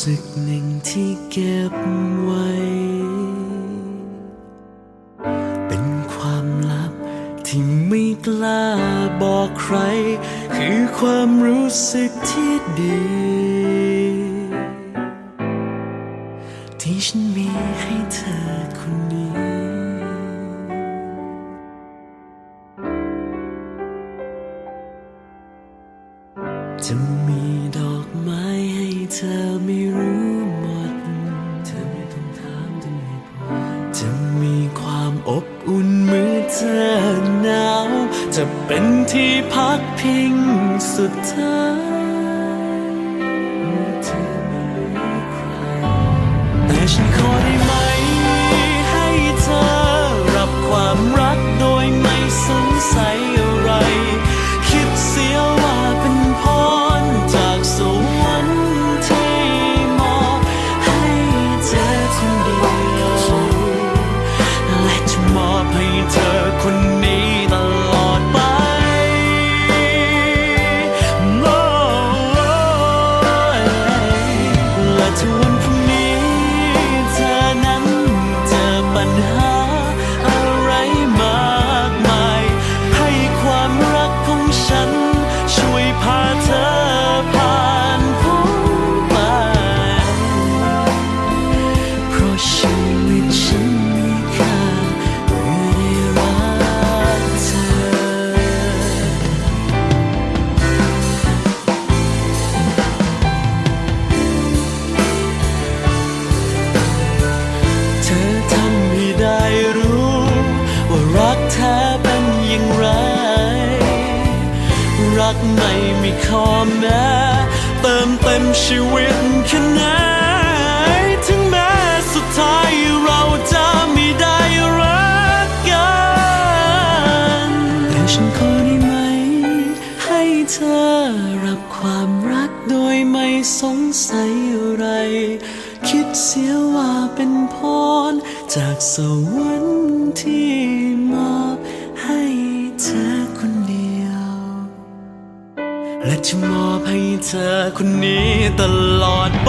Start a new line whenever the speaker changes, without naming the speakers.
สึกหนึ่งที่เก็บไว้ เป็นความลับที่ไม่กล้าบอกใคร คือความรู้สึกที่ดี ที่ฉันมีให้เธอคนนี้จะมีดอกไม้ เธอไม่รู้หมด เธอไม่ต้องถามถึงเหตุผลจะมีความอบอุ่นเมื่อเธอหนาว จะเป็นที่พักพิงสุดท้ายเมื่อเธอไม่มีใครแต่ฉันขอ อย่างไร รักไม่มีข้อแม้เติมเต็มชีวิตแค่ไหนถึงแม้สุดท้ายเราจะไม่ได้รักกันแต่ฉันขอได้ไหม ให้เธอรับความรักโดยไม่สงสัยอะไร คิดเสียว่าเป็นพรจากสวรรค์ที่ และจะมอบให้เธอคนนี้ตลอดไป